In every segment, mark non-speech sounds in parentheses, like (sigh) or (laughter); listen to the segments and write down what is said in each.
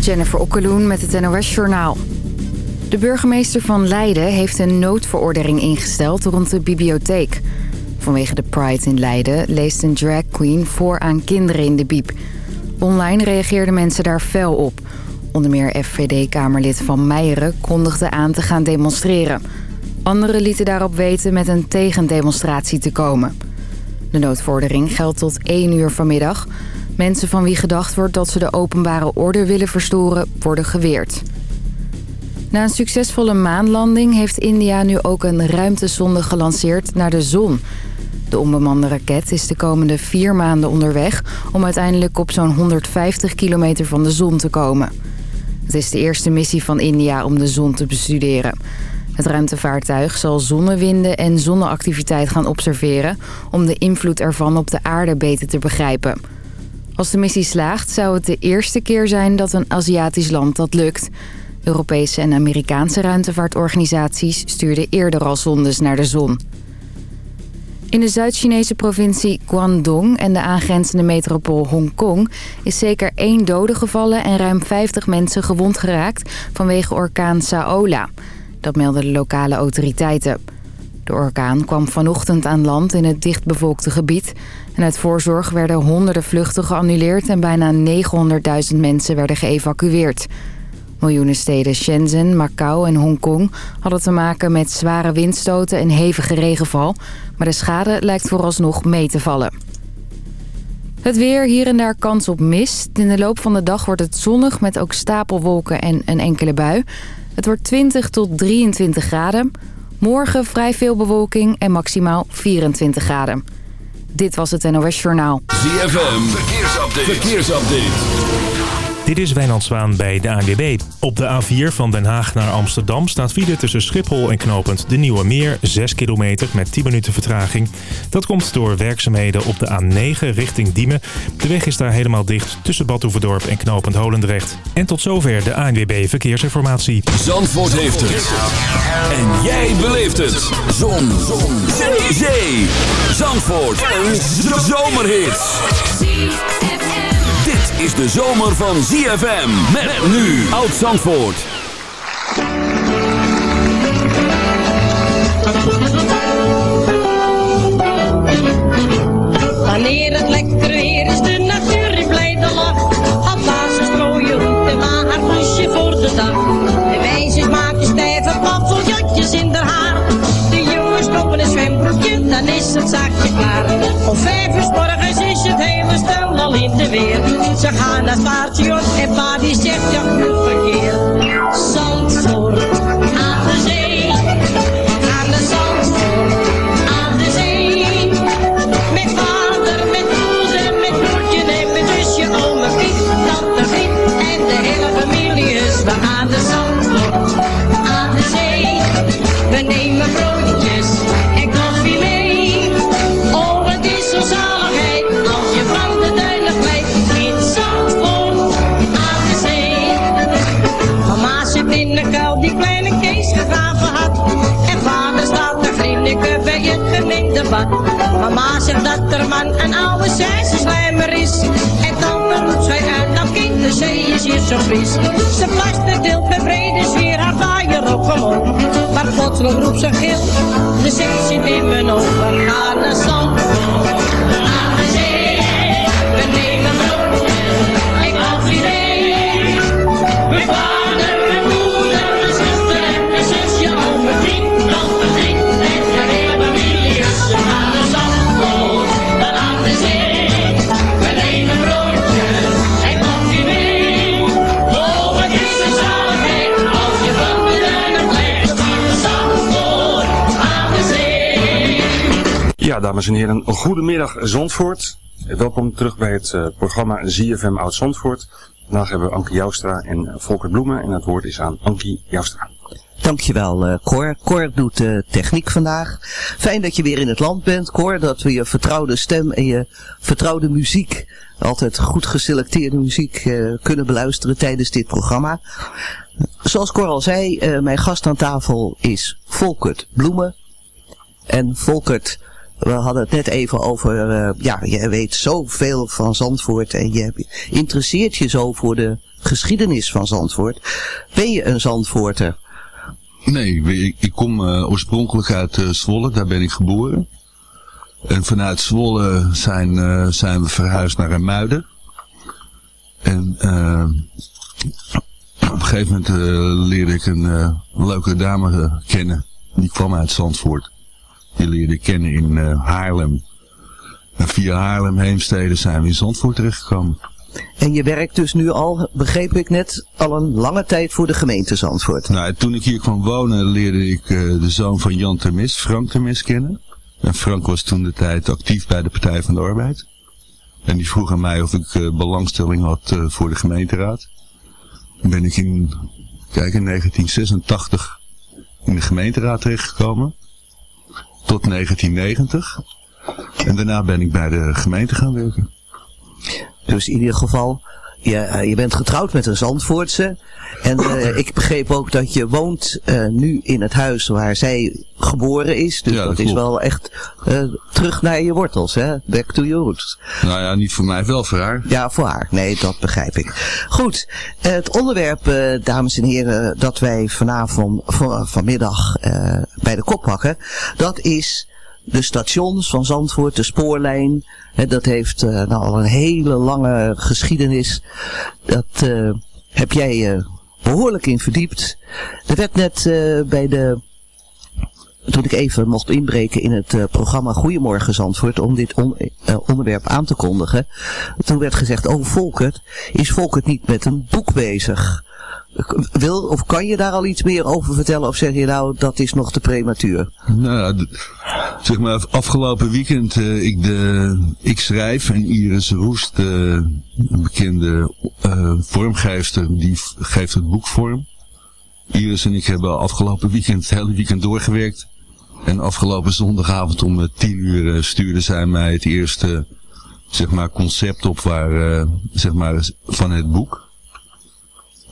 Jennifer Okkeloen met het NOS Journaal. De burgemeester van Leiden heeft een noodverordening ingesteld rond de bibliotheek. Vanwege de Pride in Leiden leest een drag queen voor aan kinderen in de bieb. Online reageerden mensen daar fel op. Onder meer FVD-kamerlid Van Meijeren kondigde aan te gaan demonstreren. Anderen lieten daarop weten met een tegendemonstratie te komen. De noodvordering geldt tot 1 uur vanmiddag. Mensen van wie gedacht wordt dat ze de openbare orde willen verstoren, worden geweerd. Na een succesvolle maanlanding heeft India nu ook een ruimtesonde gelanceerd naar de zon. De onbemande raket is de komende vier maanden onderweg... om uiteindelijk op zo'n 150 kilometer van de zon te komen. Het is de eerste missie van India om de zon te bestuderen. Het ruimtevaartuig zal zonnewinden en zonneactiviteit gaan observeren... om de invloed ervan op de aarde beter te begrijpen. Als de missie slaagt zou het de eerste keer zijn dat een Aziatisch land dat lukt... Europese en Amerikaanse ruimtevaartorganisaties stuurden eerder al zondes naar de zon. In de Zuid-Chinese provincie Guangdong en de aangrenzende metropool Hongkong... is zeker één dode gevallen en ruim 50 mensen gewond geraakt vanwege orkaan Saola. Dat melden de lokale autoriteiten. De orkaan kwam vanochtend aan land in het dichtbevolkte gebied... en uit voorzorg werden honderden vluchten geannuleerd... en bijna 900.000 mensen werden geëvacueerd... Miljoenen steden Shenzhen, Macau en Hongkong hadden te maken met zware windstoten en hevige regenval. Maar de schade lijkt vooralsnog mee te vallen. Het weer, hier en daar kans op mist. In de loop van de dag wordt het zonnig met ook stapelwolken en een enkele bui. Het wordt 20 tot 23 graden. Morgen vrij veel bewolking en maximaal 24 graden. Dit was het NOS Journaal. ZFM, verkeersupdate. verkeersupdate. Dit is Wijnand Zwaan bij de ANWB. Op de A4 van Den Haag naar Amsterdam staat file tussen Schiphol en Knopend de Nieuwe Meer. 6 kilometer met 10 minuten vertraging. Dat komt door werkzaamheden op de A9 richting Diemen. De weg is daar helemaal dicht tussen Badhoevedorp en Knopend Holendrecht. En tot zover de ANWB Verkeersinformatie. Zandvoort heeft het. En jij beleeft het. Zon. Zon. Zee. Zandvoort. Een zomerhit is de zomer van ZFM. Met nu Oud Zandvoort. Wanneer het lekker weer is, de natuur in blijde lach. Alvast strooien roet maar haar poesje voor de dag. De meisjes maken stijve paffeljatjes in haar haar. De jongens kopen een zwembroekje, dan is het zaakje klaar. Om vijf uur morgens Ze gaan naar het station en pa die zegt ja goed verkeer. Zandvoort Mama zegt dat er man een oude slijmer is. En dan roept zij uit, dat kind, de zee is hier zo fris. Ze plaster deelt met brede sfeer haar vaaier op gewoon. Maar plotseling roept ze gil, de zee zit in mijn ogen. Ga naar Zandvoort, aan de zee. We nemen broodjes Dames en heren, goedemiddag Zandvoort. Welkom terug bij het eh, programma ZFM Oud Zandvoort. Vandaag hebben we Ankie Joustra en Volker Bloemen en het woord is aan Ankie Joustra. Dankjewel eh Cor. Cor doet de techniek vandaag. Fijn dat je weer in het land bent Cor. Dat we je vertrouwde stem en je vertrouwde muziek, altijd goed geselecteerde muziek, eh, kunnen beluisteren tijdens dit programma. Zoals Cor al zei, mijn gast aan tafel is Volkert Bloemen. En Volkert, we hadden het net even over, eh, ja, je weet zoveel van Zandvoort en je interesseert je zo voor de geschiedenis van Zandvoort. Ben je een Zandvoorter? Nee, ik, kom uh, oorspronkelijk uit uh, Zwolle, daar ben ik geboren. En vanuit Zwolle zijn, zijn we verhuisd naar Muiden. En op een gegeven moment leerde ik een leuke dame kennen. Die kwam uit Zandvoort. Die leerde kennen in Haarlem. En via Haarlem Heemstede zijn we in Zandvoort terechtgekomen. En je werkt dus nu al, begreep ik net, al een lange tijd voor de gemeente Zandvoort. Nou, toen ik hier kwam wonen leerde ik uh, de zoon van Jan Termis, Frank Termis, kennen. En Frank was toen de tijd actief bij de Partij van de Arbeid. En die vroeg aan mij of ik uh, belangstelling had uh, voor de gemeenteraad. Toen ben ik in, kijk, in 1986 in de gemeenteraad terechtgekomen. Tot 1990. En daarna ben ik bij de gemeente gaan werken. Dus in ieder geval, je, je bent getrouwd met een Zandvoortse. En uh, (clears throat) ik begreep ook dat je woont uh, nu in het huis waar zij geboren is. Dus Ja, dat, dat is wel echt uh, terug naar je wortels, hè? Back to your roots. Nou ja, niet voor mij, wel voor haar. Ja, voor haar. Nee, dat begrijp ik. Goed, eh, het onderwerp, eh, dames en heren, dat wij vanavond, van, vanmiddag eh, bij de kop pakken, dat is de stations van Zandvoort, de spoorlijn. Hè, dat heeft eh, nou, al een hele lange geschiedenis. Dat eh, heb jij eh, behoorlijk in verdiept. Er werd net bij de toen ik even mocht inbreken in het programma Goedemorgen Zandvoort om dit on- onderwerp aan te kondigen. Toen werd gezegd, oh Volkert, is Volkert niet met een boek bezig? Wil of kan je daar al iets meer over vertellen of zeg je nou dat is nog te prematuur? Nou zeg maar afgelopen weekend, eh, ik, de, ik schrijf en Iris Roest, eh, een bekende eh, vormgeefster, die geeft het boek vorm. Iris en ik hebben afgelopen weekend het hele weekend doorgewerkt. En afgelopen zondagavond om tien uur stuurde zij mij het eerste zeg maar, concept op waar, zeg maar, van het boek.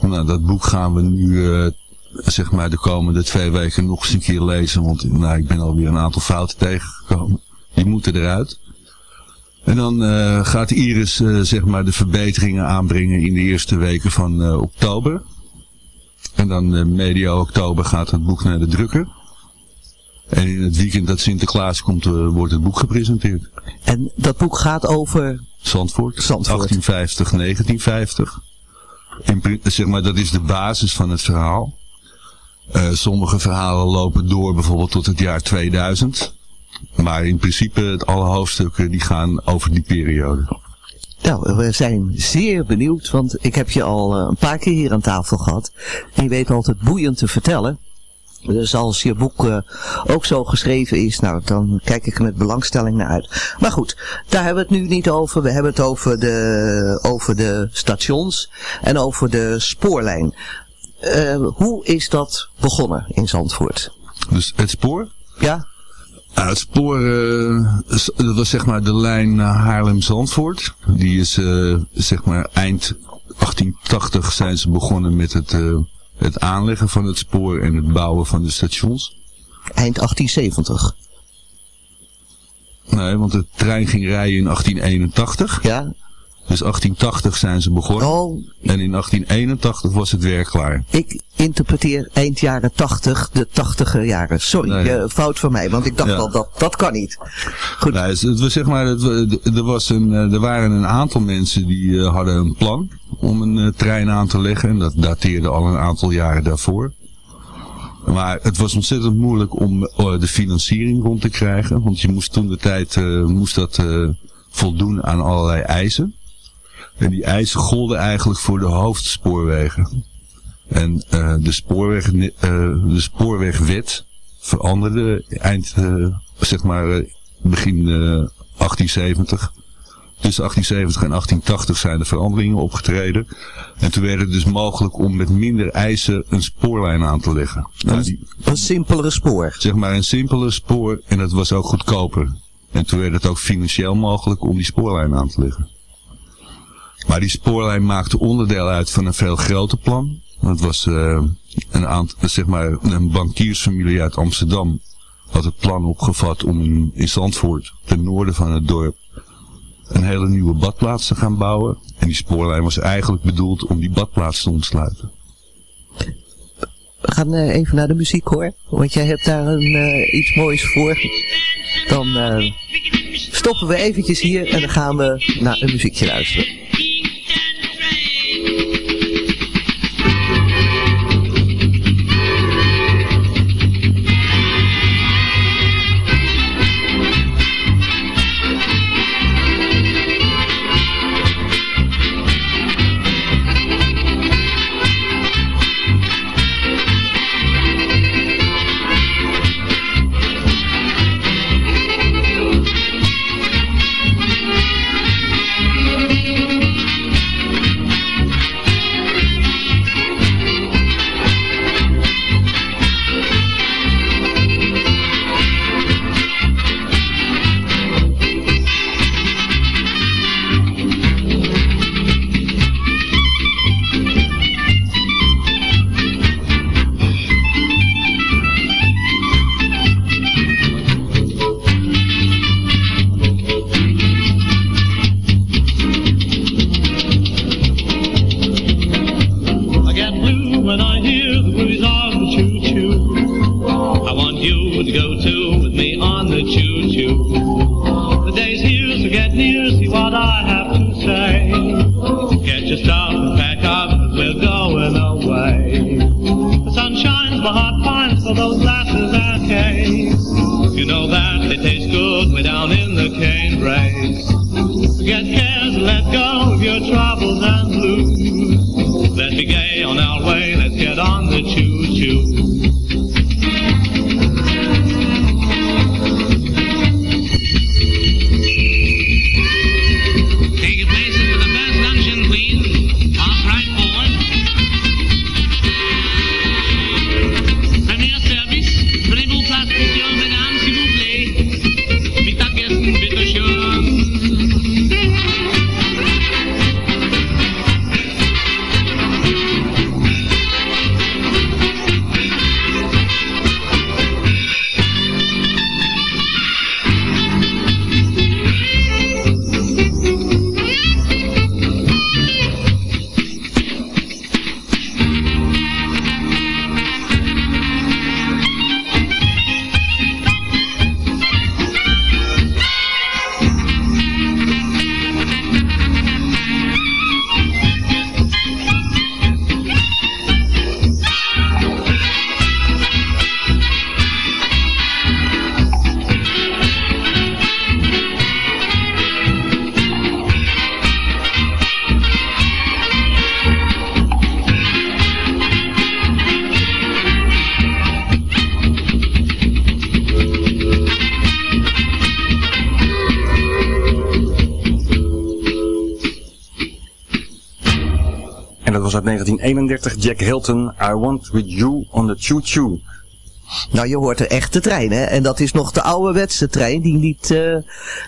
Nou, dat boek gaan we nu eh, zeg maar de komende twee weken nog eens een keer lezen. Want nou, ik ben alweer een aantal fouten tegengekomen. Die moeten eruit. En dan eh, gaat Iris eh, zeg maar de verbeteringen aanbrengen in de eerste weken van oktober. En dan medio oktober gaat het boek naar de drukker. En in het weekend dat Sinterklaas komt, wordt het boek gepresenteerd. En dat boek gaat over, Zandvoort, Zandvoort. 1850, 1950. Zeg maar, dat is de basis van het verhaal. Eh, sommige verhalen lopen door bijvoorbeeld tot het jaar 2000. Maar in principe, alle hoofdstukken die gaan over die periode. nou we zijn zeer benieuwd, want ik heb je al eh, een paar keer hier aan tafel gehad. En je weet altijd boeiend te vertellen. Dus als je boek eh, ook zo geschreven is, nou, dan kijk ik er met belangstelling naar uit. Maar goed, daar hebben we het nu niet over. We hebben het over de, over de stations en over de spoorlijn. Eh, hoe is dat begonnen in Zandvoort? Dus het spoor. Ja? Nou, het spoor, eh, dat was zeg maar de lijn naar Haarlem-Zandvoort. Die is zeg maar eind 1880 zijn ze begonnen met het, het aanleggen van het spoor en het bouwen van de stations. Eind 1870. Nee, want de trein ging rijden in 1881. Ja? Dus 1880 zijn ze begonnen. Oh, En in 1881 was het werk klaar. ik interpreteer eind jaren 80, de 80er jaren. Sorry, Nee. eh, fout van mij, want ik dacht Ja. al, dat, dat kan niet. Goed. Nou, het, was zeg maar, het, er, was een, eh, er waren een aantal mensen die eh, hadden een plan om een trein aan te leggen. En dat dateerde al een aantal jaren daarvoor. Maar het was ontzettend moeilijk om de financiering rond te krijgen. Want je moest toen de tijd moest dat voldoen aan allerlei eisen. En die eisen golden eigenlijk voor de hoofdspoorwegen. En eh, de, spoorweg, eh, de spoorwegwet veranderde eind, eh, zeg maar, begin eh, 1870. Tussen 1870 en 1880 zijn er veranderingen opgetreden. En toen werd het dus mogelijk om met minder eisen een spoorlijn aan te leggen. Nou, die, Een simpelere spoor. zeg maar een simpeler spoor en dat was ook goedkoper. En toen werd het ook financieel mogelijk om die spoorlijn aan te leggen. Maar die spoorlijn maakte onderdeel uit van een veel groter plan. Dat was eh, een, aantal, zeg maar, een bankiersfamilie uit Amsterdam had het plan opgevat om in, Zandvoort, ten noorden van het dorp, een hele nieuwe badplaats te gaan bouwen. En die spoorlijn was eigenlijk bedoeld om die badplaats te ontsluiten. We gaan eh, even naar de muziek hoor. Want jij hebt daar een, eh, iets moois voor. Dan eh, stoppen we eventjes hier en dan gaan we naar een muziekje luisteren. Was uit 1931, Jack Hilton, I Want With You on the Choo Choo. Nou, je hoort de echte trein, hè? En dat is nog de ouderwetse trein die niet eh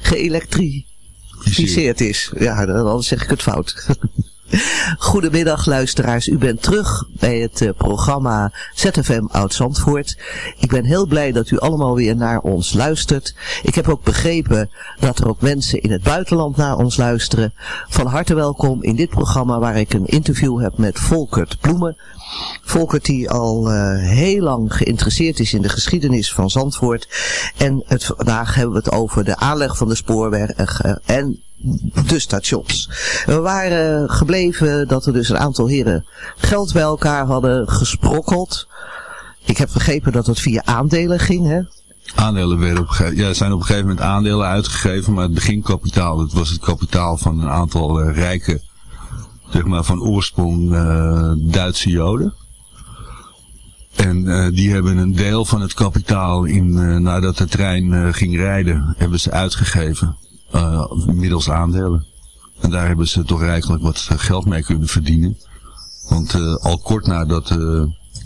geëlektrificeerd is. Ja, dan zeg ik het fout. (laughs) Goedemiddag luisteraars, u bent terug bij het eh, programma ZFM Oud-Zandvoort. Ik ben heel blij dat u allemaal weer naar ons luistert. Ik heb ook begrepen dat er ook mensen in het buitenland naar ons luisteren. Van harte welkom in dit programma waar ik een interview heb met Volkert Bloemen. Volkert die al eh, heel lang geïnteresseerd is in de geschiedenis van Zandvoort. En het, vandaag hebben we het over de aanleg van de spoorweg eh, en de stations. We waren gebleven dat er dus een aantal heren geld bij elkaar hadden gesprokkeld. Ik heb begrepen dat het via aandelen ging, hè? Aandelen werden op ja, zijn op een gegeven moment aandelen uitgegeven, maar het beginkapitaal, dat was het kapitaal van een aantal eh, rijke, zeg maar van oorsprong eh, Duitse Joden. En eh, die hebben een deel van het kapitaal in, nadat de trein ging rijden, hebben ze uitgegeven, middels aandelen. En daar hebben ze toch rijkelijk wat eh, geld mee kunnen verdienen. Want eh, al kort nadat eh,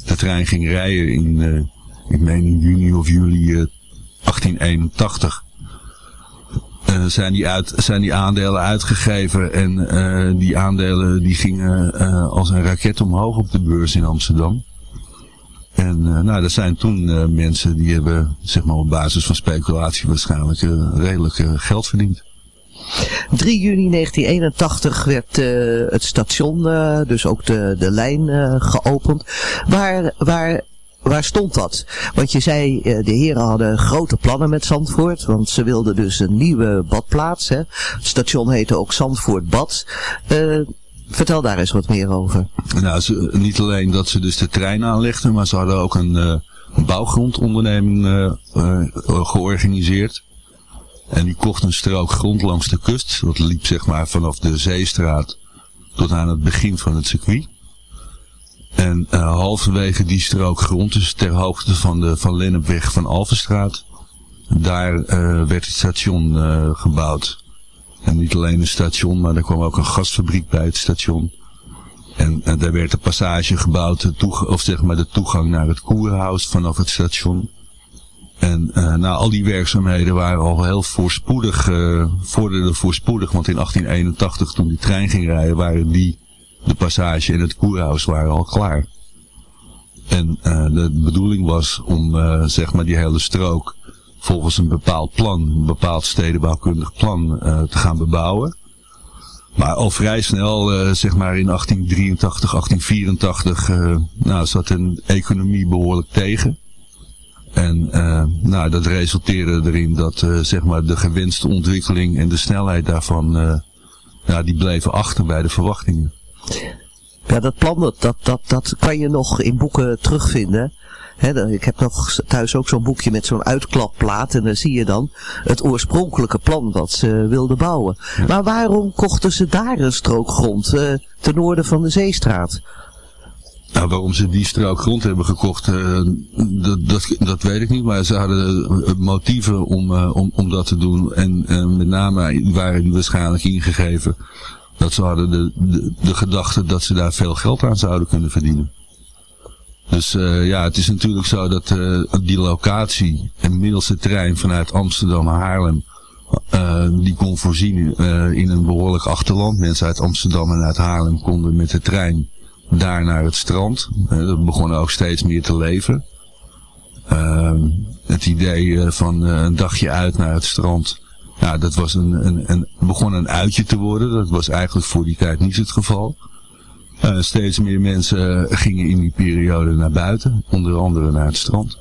de trein ging rijden in, eh, ik meen in juni of juli eh, 1881, eh, zijn, die uit, zijn die aandelen uitgegeven. En eh, die aandelen die gingen eh, als een raket omhoog op de beurs in Amsterdam. En eh, nou, dat zijn toen eh, mensen die hebben, zeg maar op basis van speculatie waarschijnlijk eh, redelijk geld verdiend. 3 juni 1981 werd het station, dus ook de, de lijn geopend. Waar, waar, waar stond dat? Want je zei, de heren hadden grote plannen met Zandvoort. Want ze wilden dus een nieuwe badplaats. Hè. Het station heette ook Zandvoort Bad. Vertel daar eens wat meer over. Nou, ze, niet alleen dat ze dus de trein aanlegden, maar ze hadden ook een, eh, een bouwgrondonderneming eh, eh, georganiseerd. En die kocht een strook grond langs de kust. Dat liep zeg maar vanaf de Zeestraat tot aan het begin van het circuit. En eh, halverwege die strook grond, dus ter hoogte van de Van Lennepweg van Alvenstraat, daar eh, werd het station eh, gebouwd. En niet alleen een station, maar er kwam ook een gasfabriek bij het station. En, en daar werd een passage gebouwd, de toeg- of zeg maar de toegang naar het koerhuis vanaf het station. En eh nou, al die werkzaamheden waren al heel voorspoedig, eh vorderden voorspoedig, want in 1881 toen die trein ging rijden, waren die, de passage en het koerhuis waren al klaar. En eh, de bedoeling was om zeg maar die hele strook volgens een bepaald plan, een bepaald stedenbouwkundig plan eh, te gaan bebouwen. Maar al vrij snel, eh, zeg maar in 1883, 1884, eh, nou, zat een economie behoorlijk tegen. En nou, dat resulteerde erin dat zeg maar de gewenste ontwikkeling en de snelheid daarvan, ja, die bleven achter bij de verwachtingen. Ja, dat plan, dat, dat, dat kan je nog in boeken terugvinden. Ik heb nog thuis ook zo'n boekje met zo'n uitklapplaat. En dan zie je dan het oorspronkelijke plan wat ze wilden bouwen. Maar waarom kochten ze daar een strook grond eh, ten noorden van de Zeestraat? Nou, waarom ze die strook grond hebben gekocht, eh, dat, dat, dat weet ik niet. Maar ze hadden eh, motieven om, om, om dat te doen. En met name waren die waarschijnlijk ingegeven dat ze hadden de, de, de gedachte dat ze daar veel geld aan zouden kunnen verdienen. Dus eh, ja, het is natuurlijk zo dat eh, die locatie, een middelste trein vanuit Amsterdam naar Haarlem, eh, die kon voorzien in een behoorlijk achterland. Mensen uit Amsterdam en uit Haarlem konden met de trein daar naar het strand. Dat begon ook steeds meer te leven. Ehm, het idee van een dagje uit naar het strand. Dat was een, een, een, begon een uitje te worden. Dat was eigenlijk voor die tijd niet het geval. Eh, steeds meer mensen gingen in die periode naar buiten. Onder andere naar het strand.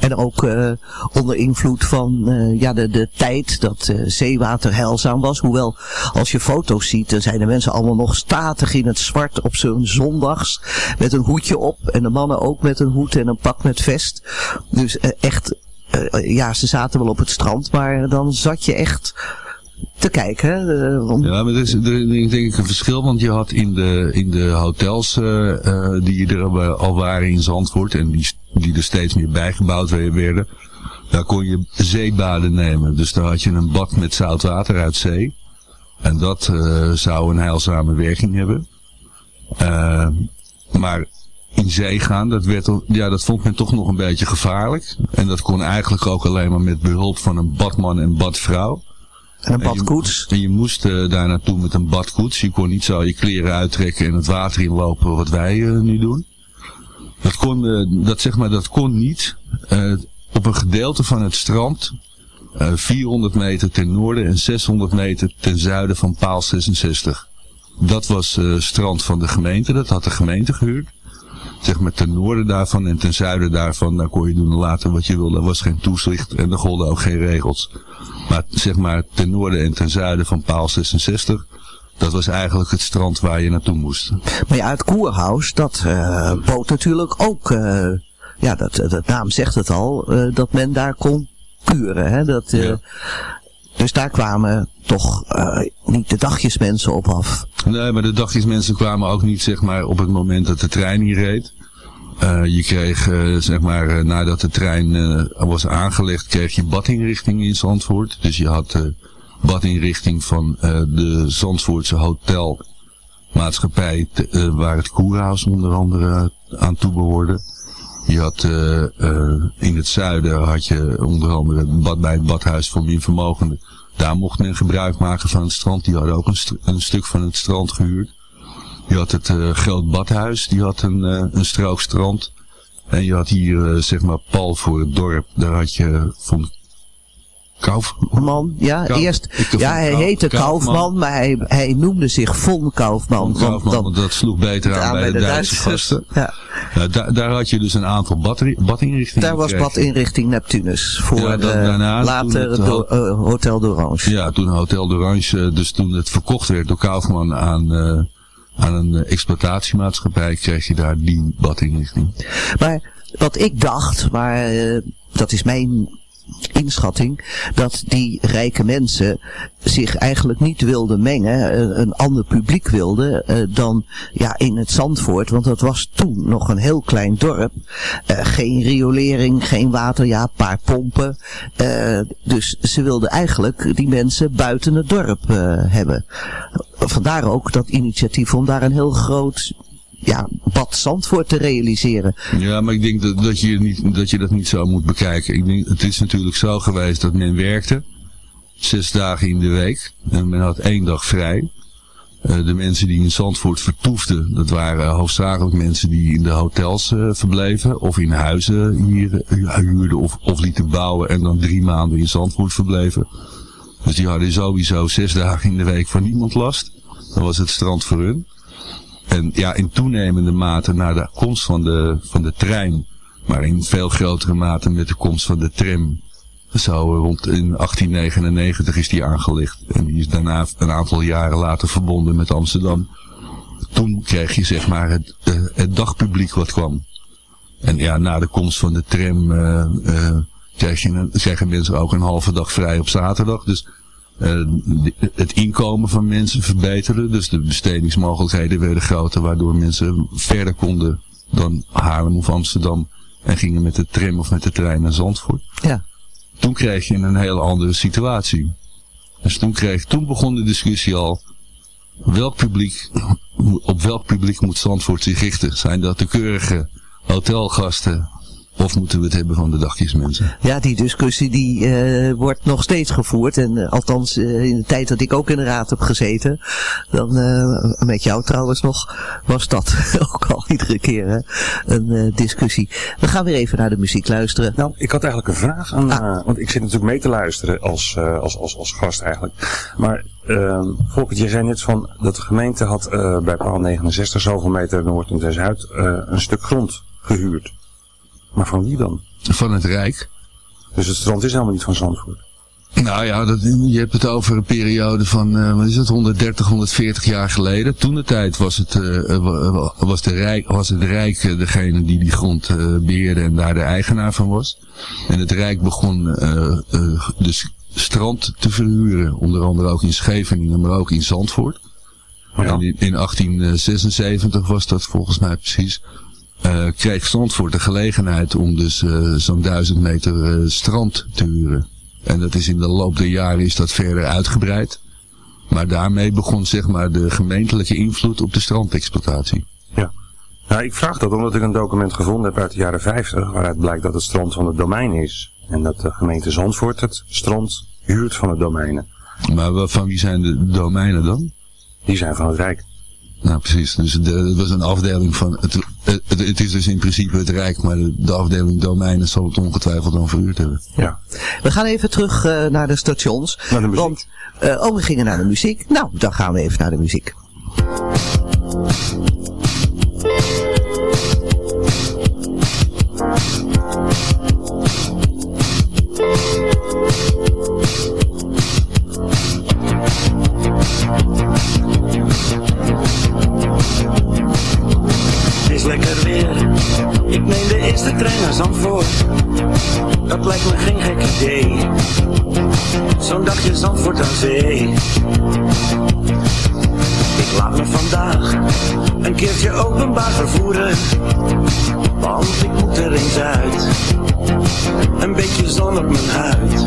En ook eh, onder invloed van eh, ja, de, de tijd dat zeewater heilzaam was. Hoewel, als je foto's ziet, dan zijn de mensen allemaal nog statig in het zwart op zo'n zondags. Met een hoedje op. En de mannen ook met een hoed en een pak met vest. Dus echt, ja, ze zaten wel op het strand. Maar dan zat je echt te kijken. eh, Ja, maar er is, er denk ik een verschil, want je had in de, in de hotels eh, eh, die er al waren in Zandvoort en die, die er steeds meer bijgebouwd werden, daar kon je zeebaden nemen. Dus daar had je een bad met zout water uit zee. En dat zou een heilzame werking hebben. Maar in zee gaan, dat, werd, ja, dat vond men toch nog een beetje gevaarlijk. En dat kon eigenlijk ook alleen maar met behulp van een badman en badvrouw. En een En je- badkoets. En je moest eh, daar naartoe met een badkoets. Je kon niet zo je kleren uittrekken en het water inlopen wat wij eh, nu doen. Dat kon, eh, dat, zeg maar, dat kon niet. Op een gedeelte van het strand, eh 400 meter ten noorden en 600 meter ten zuiden van paal 66. Dat was strand van de gemeente, dat had de gemeente gehuurd. Zeg maar ten noorden daarvan en ten zuiden daarvan, daar kon je doen en laten wat je wilde. Er was geen toezicht en er golden ook geen regels. Maar zeg maar ten noorden en ten zuiden van paal 66, dat was eigenlijk het strand waar je naartoe moest. Maar ja, het koerhuis, dat eh bood natuurlijk ook, eh, ja, dat, dat naam zegt het al, eh, dat men daar kon kuren. Hè? Dat, Ja. Dus daar kwamen toch eh, niet de dagjesmensen op af. Nee, maar de dagjesmensen kwamen ook niet zeg maar op het moment dat de trein hier reed. Eh, je kreeg, eh, zeg maar, nadat de trein was aangelegd, kreeg je badinrichting in Zandvoort. Dus je had badinrichting van de Zandvoortse hotelmaatschappij, te- waar het koerhuis onder andere aan toebehoorde. Je had eh, eh, in het zuiden had je onder andere bad bij het badhuis voor minvermogenden. Daar mocht men gebruik maken van het strand. Die hadden ook een, een stuk van het strand gehuurd. Je had het eh, Groot Badhuis, die had een, een strook strand. En je had hier, zeg maar, pal voor het dorp. Daar had je, vond Kaufman. Man, ja, Kauf- eerst, ja, hij Kauf- heette Kaufman. Kaufman, maar hij, hij noemde zich Von Kaufman. Want Kaufman, dan- want dat sloeg beter aan, bij de, Duitse gasten. Ja, Ja, daar, daar had je dus een aantal badinrichtingen. daar was badinrichting Neptunus voor Ja, dan daarna, later het do- eh, Hotel d'Orange. Ja, toen Hotel d'Orange, eh, dus toen het verkocht werd door Kaufman aan, eh, aan een exploitatiemaatschappij, kreeg je daar die badinrichting. Maar wat ik dacht, maar dat is mijn inschatting, dat die rijke mensen zich eigenlijk niet wilden mengen, eh, een ander publiek wilden, eh, dan ja, in het Zandvoort. Want dat was toen nog een heel klein dorp. Eh, geen riolering, geen water, ja, een paar pompen. Dus ze wilden eigenlijk die mensen buiten het dorp hebben. Vandaar ook dat initiatief om daar een heel groot ja, bad Zandvoort te realiseren. Ja, maar ik denk dat, dat, je niet, dat je dat niet zo moet bekijken. Ik denk, het is natuurlijk zo geweest dat men werkte, zes dagen in de week, en men had één dag vrij. Eh, de mensen die in Zandvoort vertoefden, dat waren hoofdzakelijk mensen die in de hotels eh, verbleven, of in huizen hier huurden of, of lieten bouwen en dan drie maanden in Zandvoort verbleven. Dus die hadden sowieso zes dagen in de week van niemand last. Dan was het strand voor hun. En ja, in toenemende mate na de komst van de, van de trein, maar in veel grotere mate met de komst van de tram. Zo rond in 1899 is die aangelegd. En die is daarna een aantal jaren later verbonden met Amsterdam. Toen kreeg je zeg maar het, eh, het dagpubliek wat kwam. En ja, na de komst van de tram eh, eh, een, kregen mensen ook een halve dag vrij op zaterdag. Dus eh, het inkomen van mensen verbeterde. Dus de bestedingsmogelijkheden werden groter. Waardoor mensen verder konden dan Haarlem of Amsterdam. En gingen met de tram of met de trein naar Zandvoort. Ja. Toen kreeg je een hele andere situatie. Dus toen, kreeg, toen begon de discussie al. Welk publiek, op welk publiek moet Zandvoort zich richten? Zijn dat de keurige hotelgasten of moeten we het hebben van de dagjesmensen? Ja, die discussie die eh, wordt nog steeds gevoerd. En eh, althans eh, in de tijd dat ik ook in de raad heb gezeten, dan eh, met jou trouwens nog, was dat (laughs) ook al iedere keer hè, een eh, discussie. We gaan weer even naar de muziek luisteren. Nou, ik had eigenlijk een vraag aan, Ah. eh, want ik zit natuurlijk mee te luisteren als, eh, als, als, als gast eigenlijk. Maar uh, Volkert, je zei net van dat de gemeente had eh, bij paal 69 zoveel meter noord en zuid eh, een stuk grond gehuurd. Maar van wie dan? Van het Rijk. Dus het strand is helemaal niet van Zandvoort. Nou ja, dat, je hebt het over een periode van, eh, wat is het, 130, 140 jaar geleden. Toen de tijd was het, eh, wa- was, de Rijk, was het Rijk degene die die grond eh, beheerde en daar de eigenaar van was. En het Rijk begon dus strand te verhuren, onder andere ook in Scheveningen, maar ook in Zandvoort. Ja. En in, in 1876 was dat volgens mij precies. Eh, kreeg Zandvoort de gelegenheid om dus eh, zo'n duizend meter eh, strand te huren. En dat is in de loop der jaren is dat verder uitgebreid. Maar daarmee begon zeg maar de gemeentelijke invloed op de strandexploitatie. Ja. Nou, ik vraag dat omdat ik een document gevonden heb uit de jaren 50, waaruit blijkt dat het strand van het domein is. En dat de gemeente Zandvoort het strand huurt van het domeinen. Maar van wie zijn de domeinen dan? Die zijn van het Rijk. Nou precies, dus de, het was een afdeling van, het, het, is dus in principe het Rijk, maar de, de afdeling domeinen zal het ongetwijfeld dan verhuurd hebben. Ja. We gaan even terug eh, naar de stations. Naar de muziek. Want, eh, oh, we gingen naar de muziek. Nou, dan gaan we even naar de muziek. Het is lekker weer. Ik neem de eerste trein naar Zandvoort. Dat lijkt me geen gek idee. Zo'n dagje Zandvoort aan zee. Ik laat me vandaag een keertje openbaar vervoeren. Want ik moet er eens uit. Een beetje zon op mijn huid.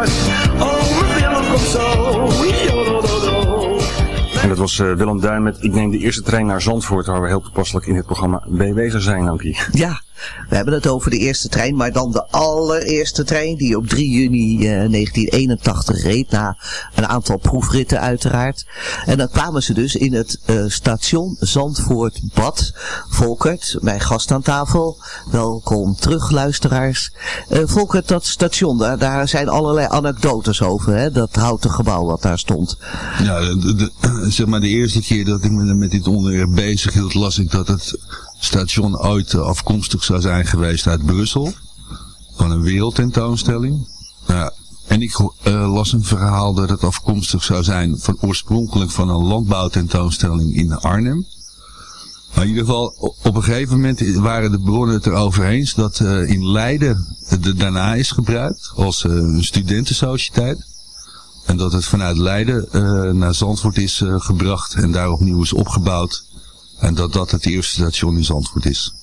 Oh, mijn Willem komt zo. Jodododo. En dat was eh, Willem Duin met Ik neem de eerste trein naar Zandvoort, waar we heel toepasselijk in het programma BW zijn, Ankie. Ja, we hebben het over de eerste trein, maar dan de allereerste trein die op 3 juni eh, 1981 reed, na een aantal proefritten uiteraard. En dan kwamen ze dus in het eh, station Zandvoort Bad. Volkert, mijn gast aan tafel, welkom terug luisteraars. Eh Volkert, dat station, daar, daar zijn allerlei anekdotes over, hè? dat houten gebouw wat daar stond. Ja, de- zeg maar de eerste keer dat ik me met dit onderwerp bezig hield, las ik dat het station ooit eh, afkomstig zou zijn geweest uit Brussel. Van een wereldtentoonstelling. En ik eh, las een verhaal dat het afkomstig zou zijn van oorspronkelijk van een landbouwtentoonstelling in Arnhem. Maar in ieder geval, op een gegeven moment waren de bronnen het erover eens dat eh, in Leiden het daarna is gebruikt als een studentensociëteit. En dat het vanuit Leiden naar Zandvoort is gebracht en daar opnieuw is opgebouwd. En dat dat het eerste station in Zandvoort is.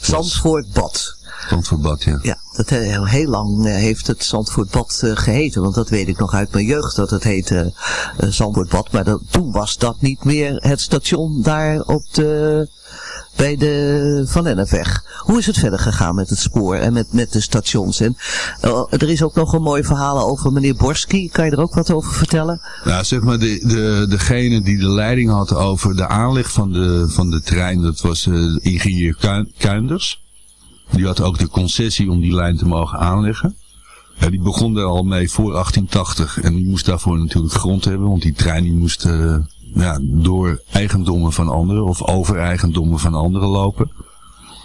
Zandvoort Bad. Zandvoortbad, ja. Ja, dat heel, heel lang eh, heeft het Zandvoortbad eh, geheten. Want dat weet ik nog uit mijn jeugd dat het heette eh Zandvoortbad. Maar dat, toen was dat niet meer het station daar op de, bij de Van Lennepweg. Hoe is het verder gegaan met het spoor en met, met de stations? En er is ook nog een mooi verhaal over meneer Borski. Kan je er ook wat over vertellen? Nou, zeg maar, de, de, degene die de leiding had over de aanleg van de, van de trein, dat was eh, ingenieur Kuin- Kuinders. Die had ook de concessie om die lijn te mogen aanleggen. Die begon er al mee voor 1880 en die moest daarvoor natuurlijk grond hebben, want die trein die moest eh, ja, door eigendommen van anderen of over eigendommen van anderen lopen.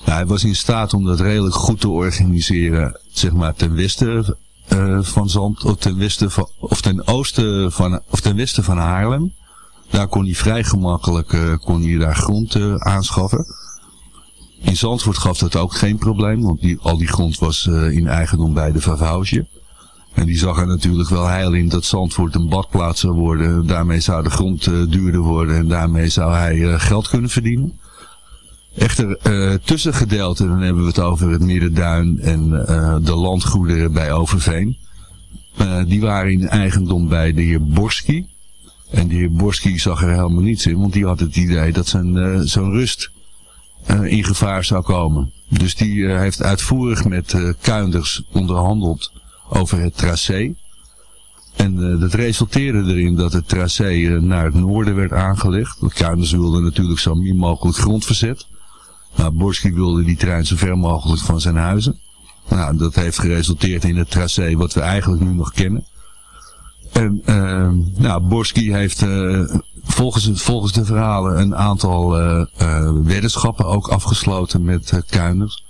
Hij was in staat om dat redelijk goed te organiseren, zeg maar ten westen eh, van Zand, of ten westen van, of ten oosten van, of ten westen van Haarlem. Daar kon hij vrij gemakkelijk, eh, kon hij daar grond aanschaffen. In Zandvoort gaf dat ook geen probleem, want die, al die grond was eh, in eigendom bij de Vavhausje. En die zag er natuurlijk wel heil in dat Zandvoort een badplaats zou worden. Daarmee zou de grond eh, duurder worden en daarmee zou hij eh, geld kunnen verdienen. Echter, tussengedeelte, dan hebben we het over het Middenduin en de landgoederen bij Overveen. Die waren in eigendom bij de heer Borski. En de heer Borski zag er helemaal niets in, want die had het idee dat zijn, zijn rust eh, in gevaar zou komen. Dus die eh, heeft uitvoerig met eh Kuinders onderhandeld over het tracé. En dat resulteerde erin dat het tracé naar het noorden werd aangelegd. Want Kuinders wilde natuurlijk zo min mogelijk grondverzet. Maar Borski wilde die trein zo ver mogelijk van zijn huizen. Nou, dat heeft geresulteerd in het tracé wat we eigenlijk nu nog kennen. En nou, Borski heeft volgens, volgens de verhalen een aantal uh, uh, weddenschappen ook afgesloten met uh, Kuinders.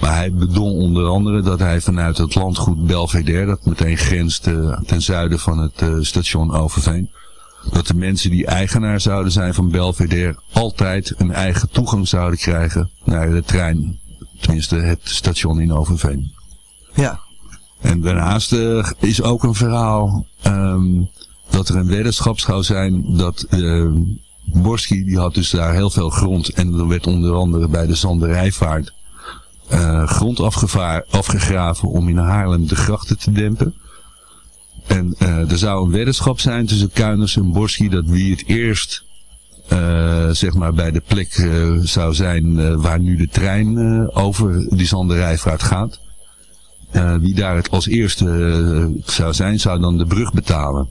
Maar hij bedong onder andere dat hij vanuit het landgoed Belvedere, dat meteen grenst ten zuiden van het station Overveen, dat de mensen die eigenaar zouden zijn van Belvedere altijd een eigen toegang zouden krijgen naar de trein. Tenminste het station in Overveen. Ja. En daarnaast is ook een verhaal um, dat er een weddenschap zou zijn dat uh, Borski die had dus daar heel veel grond. En er werd onder andere bij de Zanderijvaart eh, grond afgegraven om in Haarlem de grachten te dempen. En eh, er zou een weddenschap zijn tussen Kuiners en Borski dat wie het eerst zeg maar bij de plek zou zijn waar nu de trein over die Zanderijvaart gaat. Wie daar het als eerste zou zijn, zou dan de brug betalen.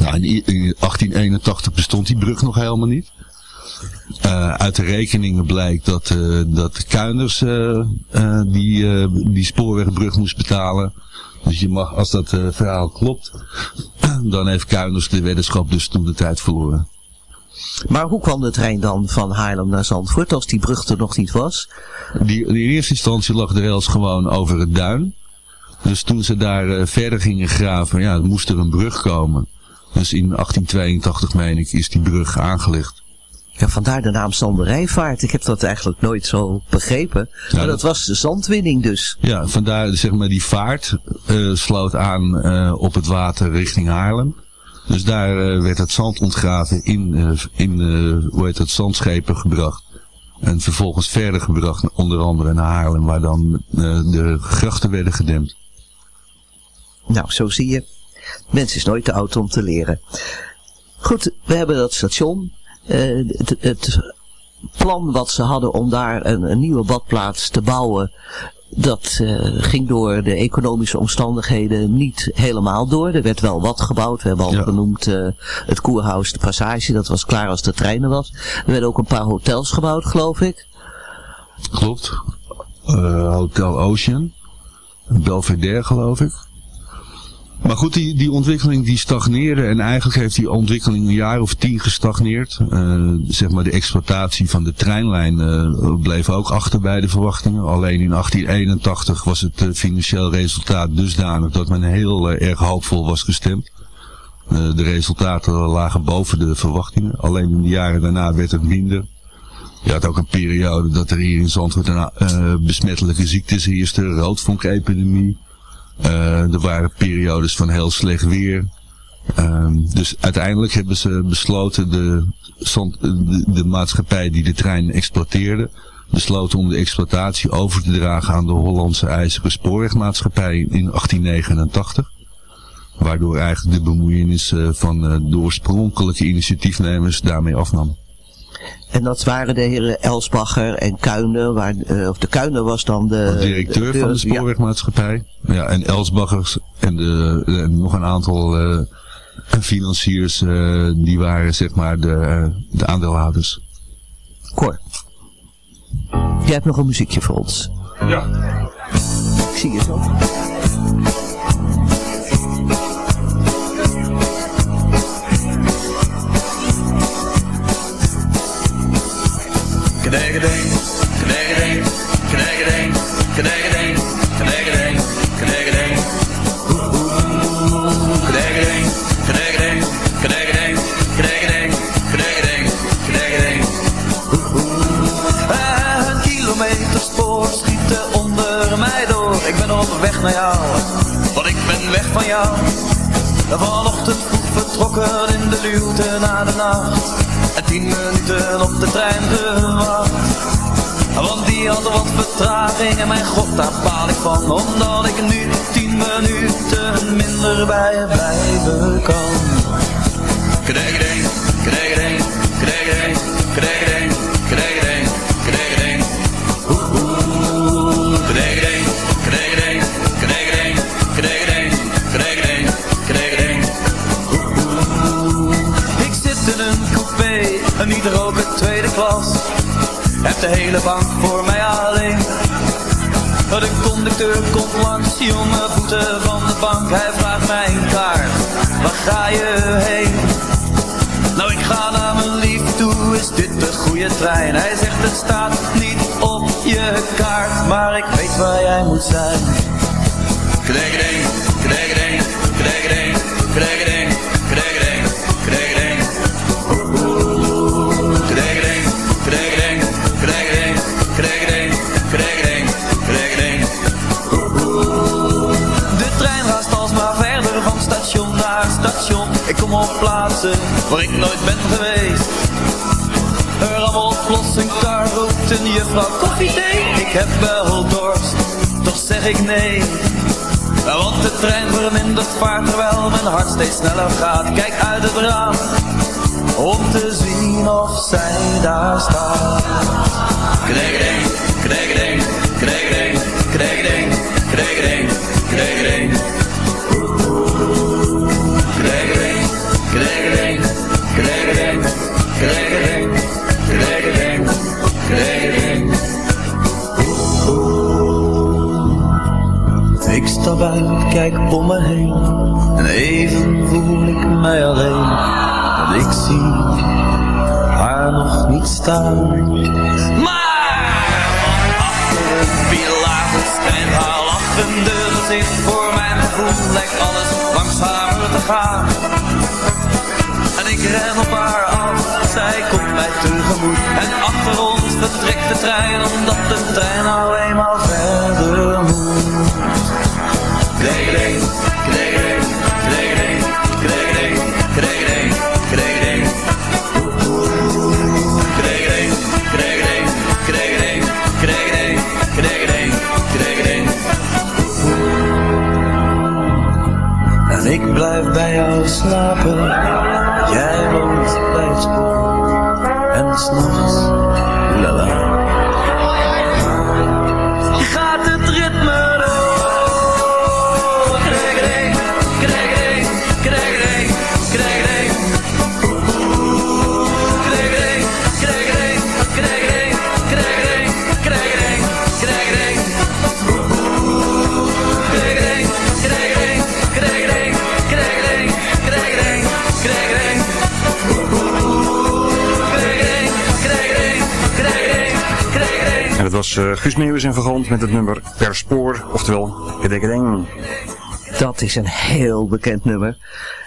Nou, in, i- in 1881 bestond die brug nog helemaal niet. Eh, uit de rekeningen blijkt dat, eh, dat de Kuinders eh, die, die spoorwegbrug moest betalen. Dus je mag, als dat verhaal klopt, (clears throat) dan heeft Kuinders de weddenschap dus toen de tijd verloren. Maar hoe kwam de trein dan van Haarlem naar Zandvoort als die brug er nog niet was? Die, in eerste instantie lag de rails gewoon over het duin. Dus toen ze daar verder gingen graven, ja, moest er een brug komen. Dus in 1882, meen ik, is die brug aangelegd. Ja, vandaar de naam Zanderijvaart. Ik heb dat eigenlijk nooit zo begrepen. maar dat, dat- was de zandwinning dus. Ja, vandaar zeg maar die vaart eh, sloot aan eh, op het water richting Haarlem. Dus daar eh, werd het zand ontgraven in, in hoe heet het, zandschepen gebracht. En vervolgens verder gebracht, onder andere naar Haarlem, waar dan de grachten werden gedempt. Nou, zo zie je. Mens is nooit te oud om te leren. Goed, we hebben dat station. Eh, het, het plan wat ze hadden om daar een, een nieuwe badplaats te bouwen, dat eh, ging door de economische omstandigheden niet helemaal door. Er werd wel wat gebouwd. We hebben al Ja. genoemd eh, het Koerhuis, de Passage. Dat was klaar als de treinen was. Er werden ook een paar hotels gebouwd, geloof ik. Klopt. Hotel Ocean. Belvedere geloof ik. Maar goed, die, ontwikkeling die stagneerde en eigenlijk heeft die ontwikkeling een jaar of tien gestagneerd. Eh, zeg maar de exploitatie van de treinlijn eh, bleef ook achter bij de verwachtingen. Alleen in 1881 was het eh, financieel resultaat dusdanig dat men heel erg hoopvol was gestemd. De resultaten lagen boven de verwachtingen. Alleen in de jaren daarna werd het minder. Je had ook een periode dat er hier in Zandvoort een besmettelijke ziektes heerste, roodvonkepidemie. Eh, er waren periodes van heel slecht weer. Ehm, dus uiteindelijk hebben ze besloten, de, de, de maatschappij die de trein exploiteerde, besloten om de exploitatie over te dragen aan de Hollandse IJzeren Spoorwegmaatschappij in 1889. Waardoor eigenlijk de bemoeienis eh, van eh, de oorspronkelijke initiatiefnemers daarmee afnam. En dat waren de heren Elsbacher en Kuijne. Waar, eh, of de Kuijne was dan de... de directeur van de spoorwegmaatschappij. Ja, en Elsbaggers en, de, en nog een aantal eh, financiers, eh, die waren zeg maar de, de aandeelhouders. Cor. Jij hebt nog een muziekje voor ons. Ja. Ik zie je zo. Knegeling, knegeling, knegeling, knegeling, knegeling, knegeling. Knegeling, knegeling, knegeling, knegeling, knegeling, knegeling. Een kilometer schieten onder mij door. Ik ben op weg naar jou, want ik ben weg van jou. Vanochtend vroeg vertrokken in de luwte na de nacht. En tien minuten op de trein gewacht. Want die had wat vertraging en mijn god daar baal ik van. Omdat ik nu tien minuten minder bij je blijven kan. Kregeding, kregeding, kregeding, kregeding, kregeding, niet roken tweede klas. Heb de hele bank voor mij alleen. De conducteur komt langs, jonge voeten van de bank. Hij vraagt mij een kaart, waar ga je heen? Nou, ik ga naar mijn lief toe, is dit de goede trein? Hij zegt het staat niet op je kaart, maar ik weet waar jij moet zijn. Kregeding, kregeding, kregeding, kregeding, op plaatsen waar ik nooit ben geweest. Er rammelt los een kar, roept een juffrouw. Ik heb wel dorst, toch zeg ik nee. Want de trein vermindert vaart terwijl mijn hart steeds sneller gaat. Kijk uit het raam, om te zien of zij daar staat. Kregeding, kregeding, kregeding, kregeding, kregeding, kregeding. Kijk om me heen. En even voel ik mij alleen Want ik zie haar nog niet staan. Maar achter een pilaar schijnt haar lachende gezicht Voor mijn gevoel lijkt alles langzamer te gaan. En ik ren op haar af, zij komt mij tegemoet. En achter ons vertrekt de trein Omdat de trein nou eenmaal verder moet slapen, jij woont bij het spoor. En s'nachts, was eh Guus Meeuwis in Vergrond met het nummer Per Spoor, oftewel Kedekkedeng. Dat is een heel bekend nummer.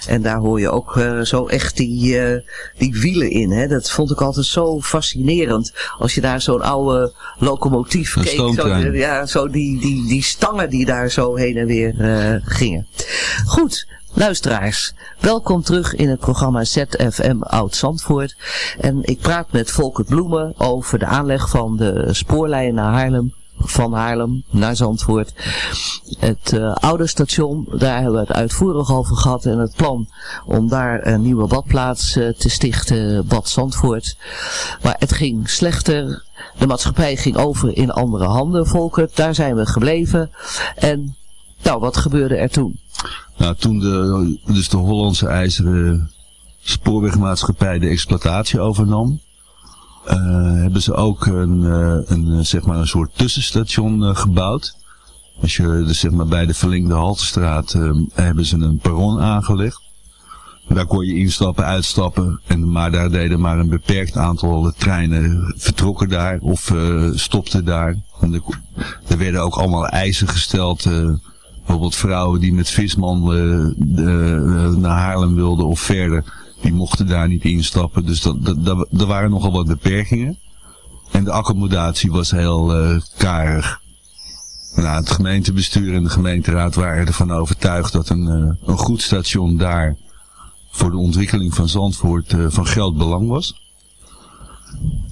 En daar hoor je ook eh, zo echt die, eh, die wielen in. Hè? Dat vond ik altijd zo fascinerend. Als je daar zo'n oude locomotief Een keek. Zo, ja, zo die, die, die stangen die daar zo heen en weer eh, gingen. Goed. Luisteraars, welkom terug in het programma ZFM Oud Zandvoort. En ik praat met Volker Bloemen over de aanleg van de spoorlijn naar Haarlem van Haarlem naar Zandvoort. Het eh, oude station, daar hebben we het uitvoerig over gehad. En het plan om daar een nieuwe badplaats eh, te stichten, Bad Zandvoort. Maar het ging slechter. De maatschappij ging over in andere handen, Volker. Daar zijn we gebleven. En nou, wat gebeurde er toen? Nou, toen de, dus de Hollandse IJzeren Spoorwegmaatschappij de exploitatie overnam, eh, hebben ze ook een, eh, een, eh, zeg maar een soort tussenstation gebouwd. Als je dus zeg maar bij de verlengde Haltestraat hebben ze een perron aangelegd. Daar kon je instappen, uitstappen. En, maar daar deden maar een beperkt aantal treinen vertrokken daar of stopten daar. En er, er werden ook allemaal eisen gesteld. Bijvoorbeeld vrouwen die met visman eh, eh, naar Haarlem wilden of verder. Die mochten daar niet instappen. Dus dat, dat, er waren nogal wat beperkingen. En de accommodatie was heel eh, karig. Nou, het gemeentebestuur en de gemeenteraad waren ervan overtuigd dat een, een goed station daar voor de ontwikkeling van Zandvoort van groot belang was.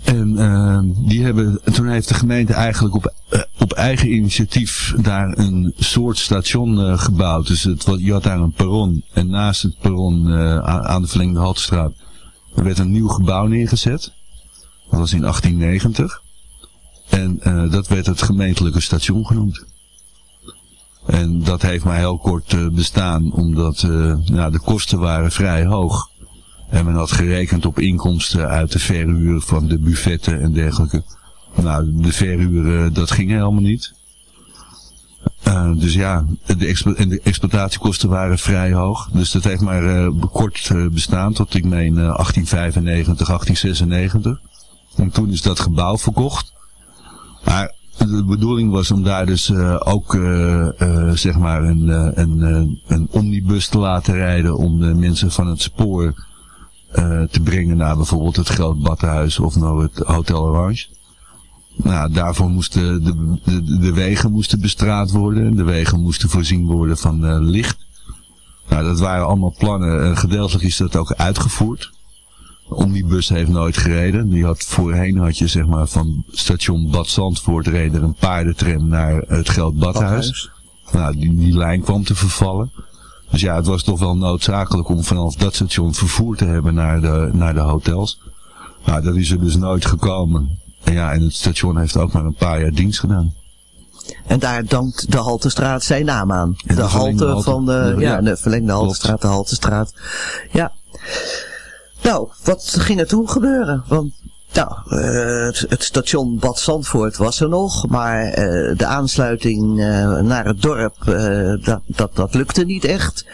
En eh, die hebben, en toen heeft de gemeente eigenlijk op, eh, op eigen initiatief daar een soort station eh, gebouwd. Dus het, je had daar een perron en naast het perron eh, aan, de verlengde Haltestraat er werd een nieuw gebouw neergezet. Dat was in 1890. En dat werd het gemeentelijke station genoemd. En dat heeft maar heel kort bestaan, omdat nou, de kosten waren vrij hoog. En men had gerekend op inkomsten uit de verhuur van de buffetten en dergelijke. Nou, de verhuur, eh, dat ging helemaal niet. Eh, dus ja, de, de exploitatiekosten waren vrij hoog. Dus dat heeft maar eh, kort bestaan tot ik meen eh, 1895, 1896. En toen is dat gebouw verkocht. Maar de bedoeling was om daar dus ook zeg maar een, een, een omnibus te laten rijden om de mensen van het spoor te brengen naar bijvoorbeeld het Groot Badhuis of naar het Hotel Orange. Nou, daarvoor moesten de, de, de wegen moesten bestraat worden. De wegen moesten voorzien worden van eh, licht. Nou, dat waren allemaal plannen. Uh, gedeeltelijk is dat ook uitgevoerd. De omnibus heeft nooit gereden. Die had, voorheen had je zeg maar van station Bad Zandvoort reden een paardentram naar het Groot Nou, die, die lijn kwam te vervallen. Dus ja, het was toch wel noodzakelijk om vanaf dat station vervoer te hebben naar de, naar de hotels. Nou, dat is er dus nooit gekomen. En ja, en het station heeft ook maar een paar jaar dienst gedaan. En daar dankt de Haltestraat zijn naam aan. De, de halte, van de, ja, de verlengde Haltestraat, de Haltestraat. Ja. Nou, wat ging er toen gebeuren? Want nou, uh, het, station Bad Zandvoort was er nog, maar uh, de aansluiting uh, naar het dorp, dat, dat, dat lukte niet echt.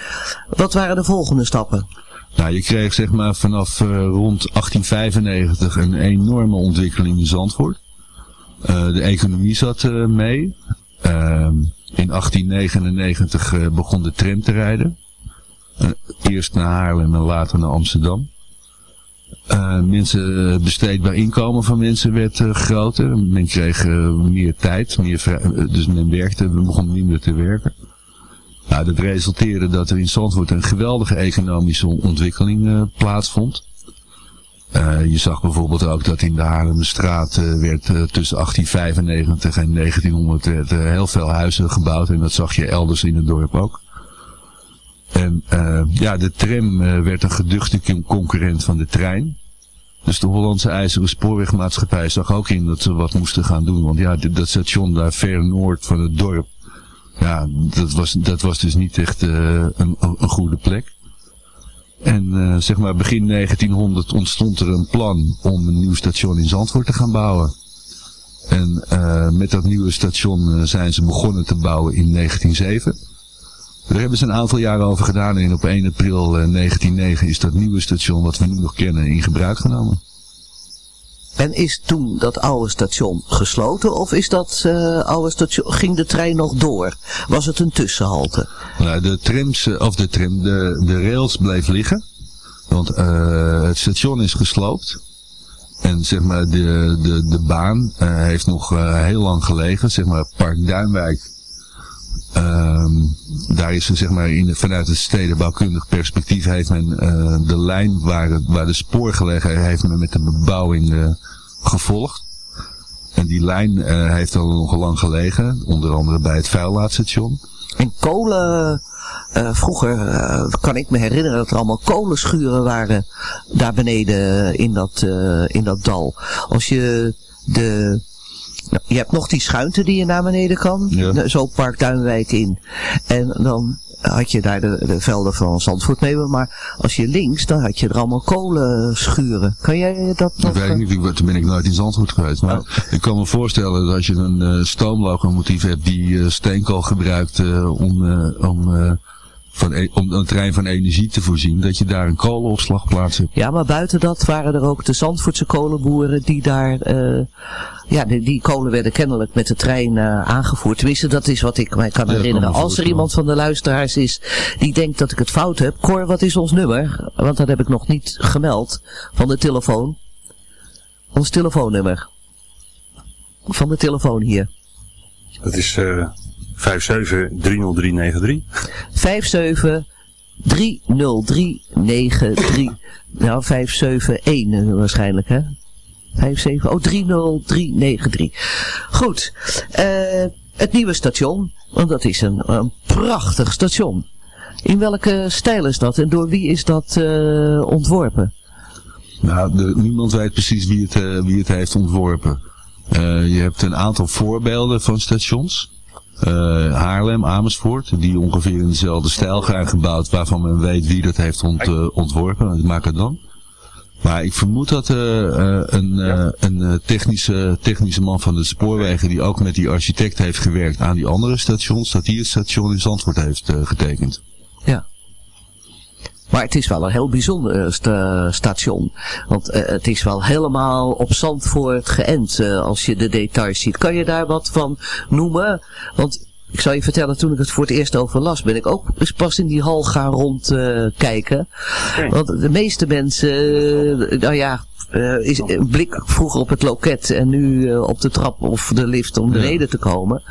Wat waren de volgende stappen? Nou, je kreeg zeg maar vanaf rond 1895 een enorme ontwikkeling in Zandvoort. de economie zat mee. Ehm, in 1899 begon de tram te rijden. eerst naar Haarlem en later naar Amsterdam. Uh, mensen, eh, besteedbaar inkomen van mensen werd uh, groter. Men kreeg meer tijd, meer dus men werkte, we begonnen minder te werken. Nou, dat resulteerde dat er in Zandvoort een geweldige economische ontwikkeling plaatsvond. je zag bijvoorbeeld ook dat in de Haarlemstraat werd tussen 1895 en 1900 werd, heel veel huizen gebouwd. En dat zag je elders in het dorp ook. En uh, ja, de tram uh, werd een geduchte concurrent van de trein. Dus de Hollandse IJzeren Spoorwegmaatschappij zag ook in dat ze wat moesten gaan doen. Want ja, dat station daar ver noord van het dorp, ja, dat was, dat was dus niet echt uh, een, een goede plek. En zeg maar begin 1900 ontstond er een plan om een nieuw station in Zandvoort te gaan bouwen. En met dat nieuwe station zijn ze begonnen te bouwen in 1907. Daar hebben ze een aantal jaren over gedaan en op 1 april 1909 eh, is dat nieuwe station wat we nu nog kennen in gebruik genomen. En is toen dat oude station gesloten of is dat uh, oude station, ging de trein nog door? Was het een tussenhalte? Nou, de trams, eh, of de tram, de, de rails bleef liggen. Want uh, het station is gesloopt. En zeg maar, de, de, de baan uh, heeft nog heel lang gelegen. Zeg maar, Park Duinwijk Um, daar is zeg maar in, vanuit het stedenbouwkundig perspectief heeft men uh, de lijn waar, waar de spoor gelegen heeft men met de bebouwing uh, gevolgd. En die lijn uh, heeft al nog lang gelegen, onder andere bij het vuillaadstation. En kolen, vroeger kan ik me herinneren dat er allemaal kolenschuren waren daar beneden in dat, in dat dal. Als je de je hebt nog die schuinte die je naar beneden kan. Ja. Zo Park Duinwijk in. En dan had je daar de, de velden van Zandvoort mee. Maar als je links, dan had je er allemaal kolen schuren. Kan jij dat nog? Dat weet ik niet, toen ben ik nooit in Zandvoort geweest. Maar oh. ik kan me voorstellen dat als je een uh, stoomlocomotief hebt die uh, steenkool gebruikt uh, om... om van, e- om een trein van energie te voorzien, dat je daar een kolenopslagplaats hebt. Ja, maar buiten dat waren er ook de Zandvoortse kolenboeren die daar, uh, ja, die, die, kolen werden kennelijk met de trein uh, aangevoerd. Tenminste, dat is wat ik mij kan herinneren. Als er iemand van de luisteraars is die denkt dat ik het fout heb, Cor, wat is ons nummer? Want dat heb ik nog niet gemeld van de telefoon. Ons telefoonnummer. Van de telefoon hier. Dat is uh, 5730393. 57 30393. Nou, 571 waarschijnlijk, hè? 57, oh, 30393. Goed. Uh, het nieuwe station, want dat is een, een prachtig station. In welke stijl is dat en door wie is dat uh, ontworpen? Nou, niemand weet precies wie het, wie het heeft ontworpen. je hebt een aantal voorbeelden van stations. Uh, Haarlem, Amersfoort, die ongeveer in dezelfde stijl gaan gebouwd, waarvan men weet wie dat heeft ont, uh, ontworpen, het dan. Maar ik vermoed dat uh, een, ja. een technische, technische man van de spoorwegen, die ook met die architect heeft gewerkt aan die andere stations, dat die het station in Zandvoort heeft getekend. Ja. Maar het is wel een heel bijzonder station. Want uh, het is wel helemaal op Zandvoort geënt uh, als je de details ziet. Kan je daar wat van noemen? Want ik zal je vertellen, toen ik het voor het eerst over las, ben ik ook eens pas in die hal gaan rondkijken. Uh, Want de meeste mensen, nou ja, uh, is een blik vroeger op het loket en nu op de trap of de lift om beneden te komen.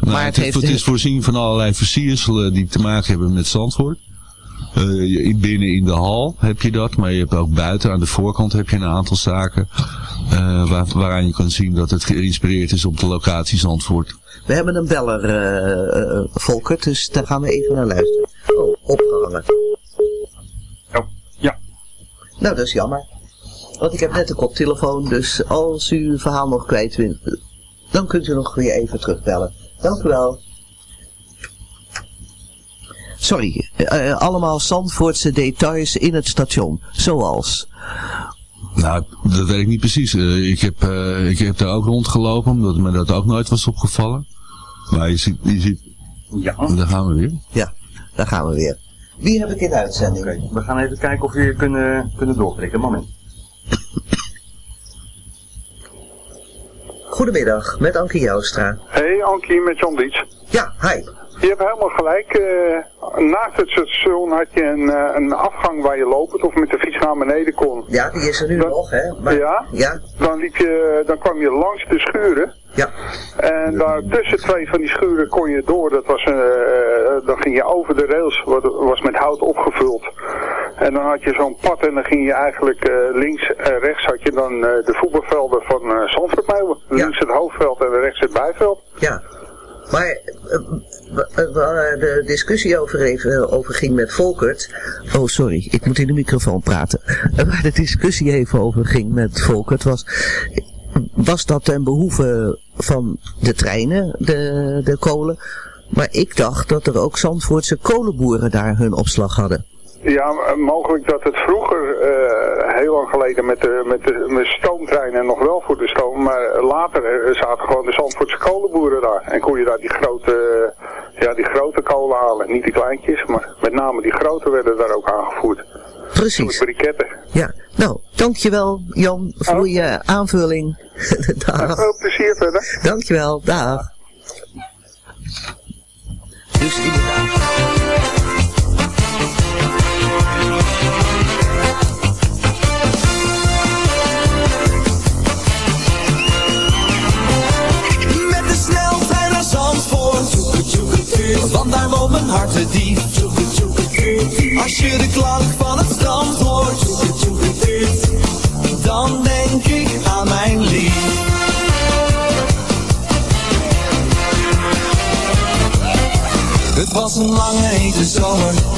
Nou, Maar het, het heeft- het is voorzien van allerlei versierselen die te maken hebben met Zandvoort. Eh, binnen in de hal heb je dat, maar je hebt ook buiten aan de voorkant heb je een aantal zaken eh, waar, waaraan je kan zien dat het geïnspireerd is op de locatie Zandvoort. We hebben een beller, eh eh, Volker, dus daar gaan we even naar luisteren. Oh, opgehangen. Oh, ja. Nou, dat is jammer. Want ik heb net een koptelefoon, dus als u uw verhaal nog kwijt wilt, dan kunt u nog weer even terugbellen. Dank u wel. Sorry, eh, allemaal Zandvoortse details in het station. Zoals. Nou, dat weet ik niet precies. Eh, ik, heb, eh, ik heb daar ook rondgelopen, omdat me dat ook nooit was opgevallen. Maar je ziet, je ziet Ja. daar gaan we weer. Ja, daar gaan we weer. Wie heb ik in de uitzending? Oké, we gaan even kijken of we hier kunnen, kunnen doorprikken. Moment. Goedemiddag, met Anke Joustra. Hey Ankie met John Dietz. Ja, hi. Je hebt helemaal gelijk. eh, naast het station had je een, eh, een afgang waar je lopend of met de fiets naar beneden kon. Ja, die is er nu nog, hè? Maar, Ja? Ja, Dan, liep je, dan kwam je langs de schuren. ja. En daar tussen twee van die schuren kon je door. Dat was, eh, dan ging je over de rails, wat was met hout opgevuld. En dan had je zo'n pad en dan ging je eigenlijk links en rechts had je dan de voetbalvelden van uh, Zandvoortmeeuwen. Ja. Links het hoofdveld en rechts het bijveld. Ja, maar waar de discussie over, even, over ging met Volkert. Oh, sorry, ik moet in de microfoon praten. Eh, (laughs) Waar de discussie even over ging met Volkert was. Was dat ten behoeve van de treinen, de, de kolen? Maar ik dacht dat er ook Zandvoortse kolenboeren daar hun opslag hadden. Ja, mogelijk dat het vroeger, eh, heel lang geleden, met de, met de met stoomtreinen nog wel voor de stoom, maar later eh, zaten gewoon de Zandvoortse kolenboeren daar. En kon je daar die grote, eh, ja, die grote kolen halen. Niet die kleintjes, maar met name die grote werden daar ook aangevoerd. Precies. Briketten. Ja, nou, dankjewel Jan voor Oh. je aanvulling. (laughs) Dag. Veel plezier verder. Dankjewel, dag. Dus inderdaad. Want daar woont mijn hart te diep Als je de klank van het strand hoort Dan denk ik aan mijn lief. Het was een lange hete zomer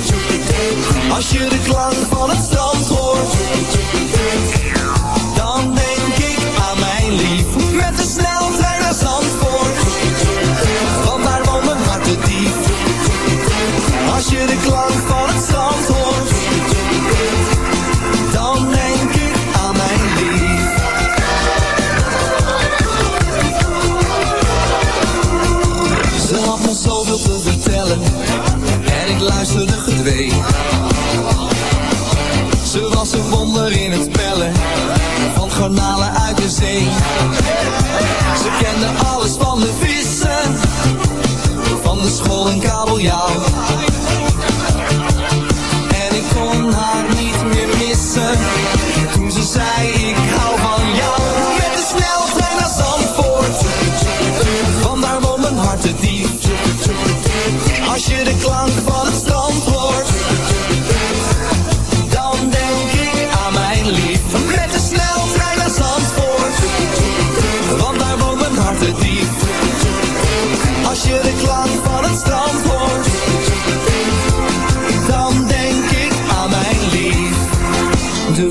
Als je de klank van het strand hoort Ze kende alles van de vissen Van de school en kabeljauw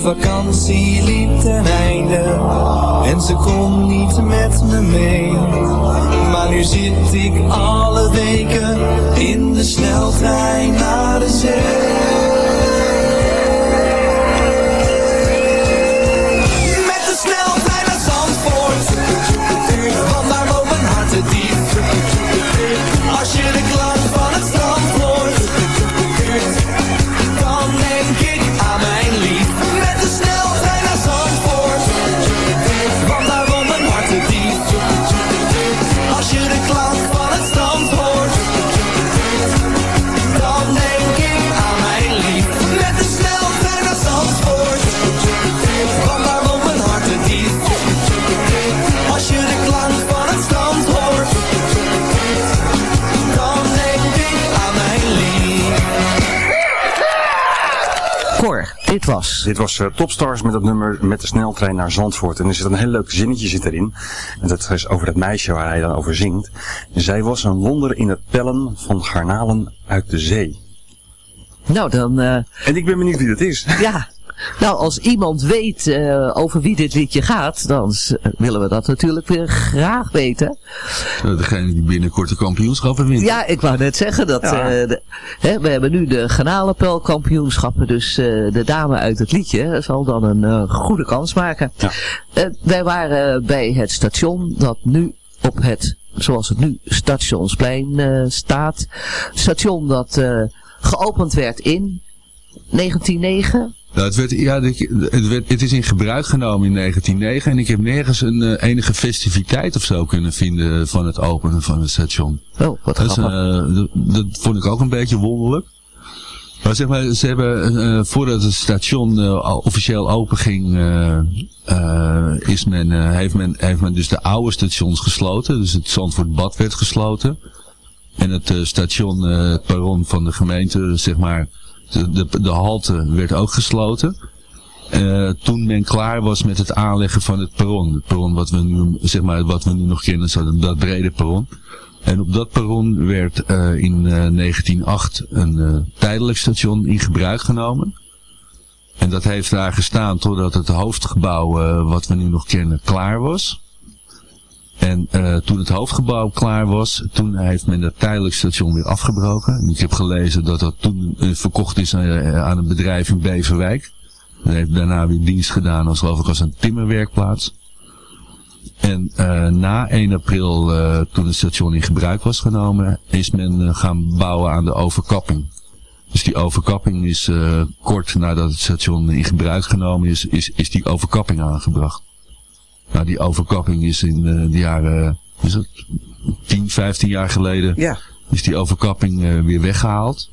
vakantie liep ten einde En ze kon niet met me mee. Maar nu zit ik alle weken In de sneltrein naar de zee Dit was? Uh, Topstars met het nummer met de sneltrein naar Zandvoort. En er zit een heel leuk zinnetje zit erin. En dat is over dat meisje waar hij dan over zingt. Zij was een wonder in het pellen van garnalen uit de zee. Nou, dan... Uh... En ik ben benieuwd wie dat is. Ja, nou, als iemand weet uh, over wie dit liedje gaat, dan willen we dat natuurlijk weer graag weten. Nou, degene die binnenkort de kampioenschappen wint. Ja, ik wou net zeggen dat ja. uh, de, hè, we hebben nu de garnalenpelkampioenschappen, dus uh, de dame uit het liedje zal dan een goede kans maken. Ja. wij waren bij het station dat nu op het, zoals het nu, Stationsplein staat. Station dat geopend werd in 1909. Nou, het, werd, ja, het, werd, het is in gebruik genomen in 1909 en ik heb nergens een uh, enige festiviteit of zo kunnen vinden van het openen van het station. Oh, wat dat, uh, dat, dat, vond ik ook een beetje wonderlijk. Maar zeg maar, ze hebben, uh, voordat het station officieel open ging, is men, heeft, men, heeft men dus de oude stations gesloten. Dus het Zandvoort Bad werd gesloten. En het station, het perron van de gemeente, zeg maar, de, de, halte werd ook gesloten. Uh, toen men klaar was met het aanleggen van het perron. Het perron wat we nu, zeg maar, wat we nu nog kennen, dat brede perron. En op dat perron werd uh, in uh, 1908 een tijdelijk station in gebruik genomen. En dat heeft daar gestaan totdat het hoofdgebouw wat we nu nog kennen klaar was. En uh, toen het hoofdgebouw klaar was, toen heeft men het tijdelijk station weer afgebroken. En ik heb gelezen dat dat toen uh, verkocht is aan, uh, aan, een bedrijf in Beverwijk. Dat heeft daarna weer dienst gedaan als, geloof ik, als een timmerwerkplaats. En na 1 april, toen het station in gebruik was genomen, is men gaan bouwen aan de overkapping. Dus die overkapping is kort nadat het station in gebruik genomen is, is, is die overkapping aangebracht. Nou, die overkapping is in uh, de jaren, is het 10, 15 jaar geleden, ja. is die overkapping uh, weer weggehaald.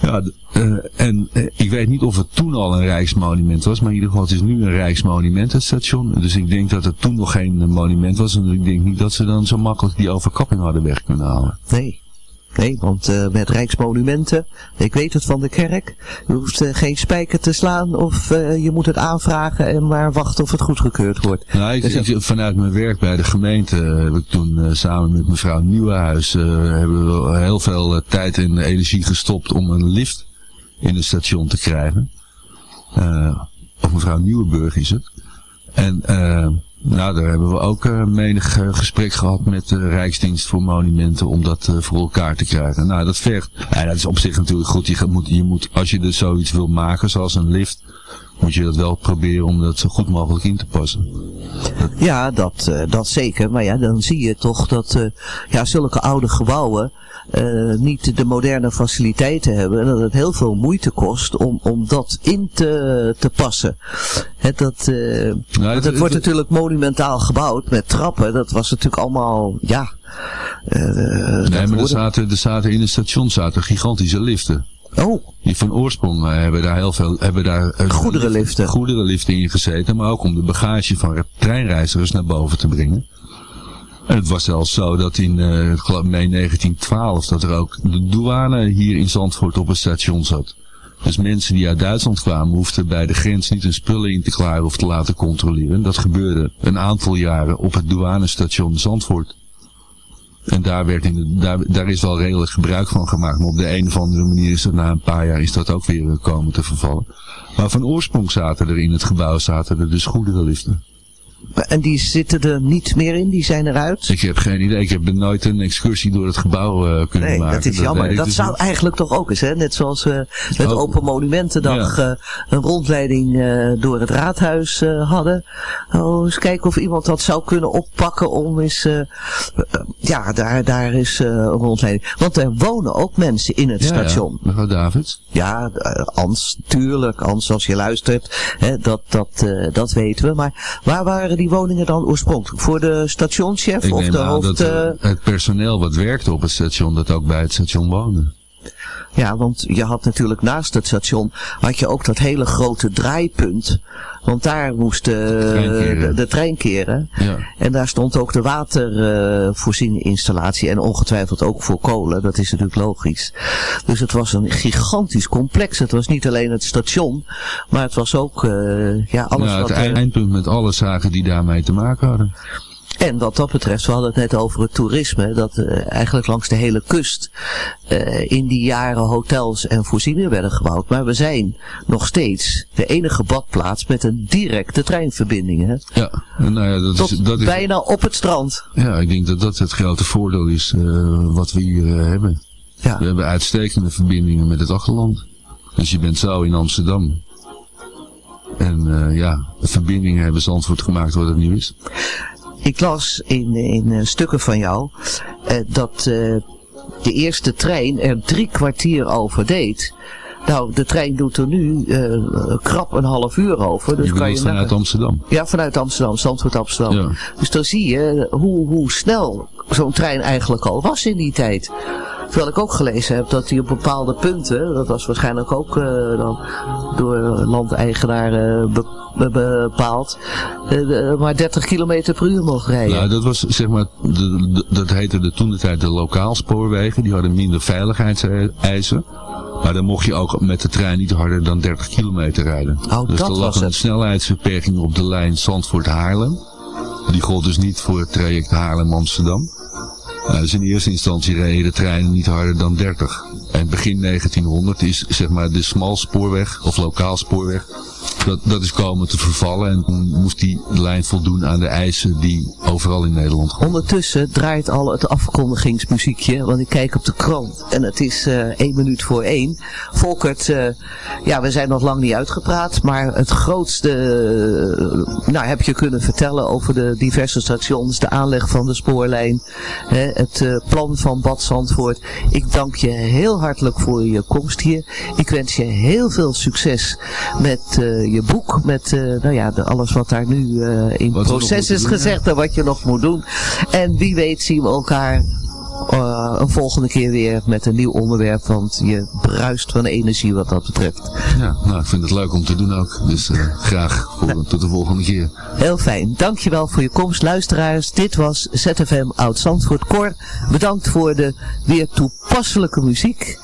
Ja, uh, en ik weet niet of het toen al een rijksmonument was, maar in ieder geval het is nu een rijksmonument, het station. Dus ik denk dat het toen nog geen monument was en ik denk niet dat ze dan zo makkelijk die overkapping hadden weg kunnen halen. Nee. Nee, want uh, met rijksmonumenten, ik weet het van de kerk, je hoeft uh, geen spijker te slaan of uh, je moet het aanvragen en maar wachten of het goedgekeurd wordt. Nou, ik, dus, ik, vanuit mijn werk bij de gemeente heb ik toen samen met mevrouw Nieuwenhuis hebben we heel veel tijd en energie gestopt om een lift in het station te krijgen. of mevrouw Nieuwenburg is het. En nou, daar hebben we ook uh, menig uh, gesprek gehad met de Rijksdienst voor Monumenten om dat uh, voor elkaar te krijgen. Nou, dat vergt, ja, dat is op zich natuurlijk goed. Je moet, je moet, als je er zoiets wil maken, zoals een lift, moet je dat wel proberen om dat zo goed mogelijk in te passen. Ja, dat, dat zeker. Maar ja, dan zie je toch dat ja, zulke oude gebouwen uh, niet de moderne faciliteiten hebben. En dat het heel veel moeite kost om, om dat in te, te passen. He, dat, uh, nou, het, het, wordt het, natuurlijk monumentaal gebouwd met trappen. Dat was natuurlijk allemaal, ja... Uh, nee, maar er zaten, er zaten in het station zaten gigantische liften. Oh. Die van oorsprong hebben daar heel veel, hebben daar goederenliften. goederenliften in gezeten, maar ook om de bagage van treinreizigers naar boven te brengen. Het was zelfs zo dat in uh, geloof, mei 1912 dat er ook de douane hier in Zandvoort op het station zat. Dus mensen die uit Duitsland kwamen hoefden bij de grens niet hun spullen in te klaren of te laten controleren. Dat gebeurde een aantal jaren op het douanestation Zandvoort. En daar, werd in daar, is wel redelijk gebruik van gemaakt. Maar op de een of andere manier is dat na een paar jaar is dat ook weer komen te vervallen. Maar van oorsprong zaten er in het gebouw zaten er dus goederenliften. En die zitten er niet meer in? Die zijn eruit? Ik heb geen idee. Ik heb nooit een excursie door het gebouw uh, kunnen nee, maken. dat is jammer. Dat, dat dus zou eigenlijk toch ook eens, hè? Net zoals uh, met oh. Open Monumentendag ja. uh, een rondleiding door het raadhuis hadden. Oh, eens kijken of iemand dat zou kunnen oppakken om eens... ja, daar, daar is een rondleiding. Want er wonen ook mensen in het ja, station. Ja. Mevrouw David? Ja, Ans, tuurlijk. Ans, als je luistert. Hè, dat, dat, dat weten we. Maar waar waren die woningen dan oorspronkelijk? Voor de stationschef ik of de hoofd... Dat, uh, het personeel wat werkte op het station, dat ook bij het station woonde. Ja, want je had natuurlijk naast het station, had je ook dat hele grote draaipunt. Want daar moest de, de, de trein keren. Ja. En daar stond ook de watervoorzieninstallatie. en ongetwijfeld ook voor kolen. Dat is natuurlijk logisch. Dus het was een gigantisch complex. Het was niet alleen het station. Maar het was ook eh, ja, alles ja, het wat... er- eindpunt met alle zaken die daarmee te maken hadden. En wat dat betreft, we hadden het net over het toerisme, dat eh, eigenlijk langs de hele kust eh, in die jaren hotels en voorzieningen werden gebouwd. Maar we zijn nog steeds de enige badplaats met een directe treinverbinding. Hè? Ja, nou ja, dat Tot is, dat is, bijna op het strand. ja, ik denk dat dat het grote voordeel is eh, wat we hier hebben. Ja. We hebben uitstekende verbindingen met het achterland. Dus je bent zo in Amsterdam. En ja, de verbindingen hebben Zandvoort gemaakt wat het nu is. Ik las in, in eh, stukken van jou eh, dat eh, de eerste trein er drie kwartier over deed. Nou, de trein doet er nu krap een half uur over. Dus je kan je vanuit nagaan. Amsterdam. Ja, vanuit Amsterdam, Zandvoort Amsterdam. Ja. Dus dan zie je hoe, hoe snel zo'n trein eigenlijk al was in die tijd. Terwijl ik ook gelezen heb dat hij op bepaalde punten, dat was waarschijnlijk ook eh, dan door landeigenaren be- be- bepaald, eh, maar 30 kilometer per uur mocht rijden. Nou, dat was zeg maar, de, de- dat heette de toen de tijd de lokaalspoorwegen. Die hadden minder veiligheidseisen. Maar dan mocht je ook met de trein niet harder dan 30 kilometer rijden. Oh, dus dat er lag een snelheidsbeperking op de lijn Zandvoort-Haarlem. Die gold dus niet voor het traject Haarlem-Amsterdam. Dus in eerste instantie reden de treinen niet harder dan 30. En begin 1900 is zeg maar de smalspoorweg of lokaalspoorweg. Dat, dat is komen te vervallen en moest die lijn voldoen aan de eisen die overal in Nederland. Ondertussen draait al het afkondigingsmuziekje, want ik kijk op de krant en het is eh één minuut voor één. Volkert, eh, ja, we zijn nog lang niet uitgepraat, maar het grootste eh, nou, heb je kunnen vertellen over de diverse stations, de aanleg van de spoorlijn, hè, het plan van Bad Zandvoort. Ik dank je heel hartelijk voor je komst hier. Ik wens je heel veel succes met je boek, met eh, nou ja, de, alles wat daar nu eh, in Wat proces is doen, gezegd en wat je nog moet doen. En wie weet zien we elkaar eh, een volgende keer weer met een nieuw onderwerp, want je bruist van energie wat dat betreft. Ja, nou, ik vind het leuk om te doen ook. Dus eh, graag voor, tot de volgende keer. Heel fijn. Dankjewel voor je komst, luisteraars. Dit was ZFM Oud Zandvoort Cor. Bedankt voor de weer toepasselijke muziek.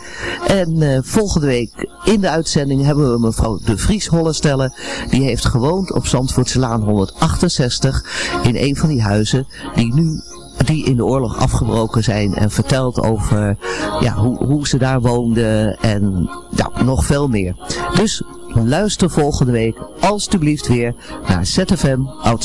En eh, volgende week in de uitzending hebben we mevrouw De Vries Hollestellen. Die heeft gewoond op Zandvoortselaan 168 in een van die huizen die nu die in de oorlog afgebroken zijn en vertelt over ja, hoe, hoe ze daar woonden en ja, nog veel meer. Dus luister volgende week alstublieft weer naar ZFM Oud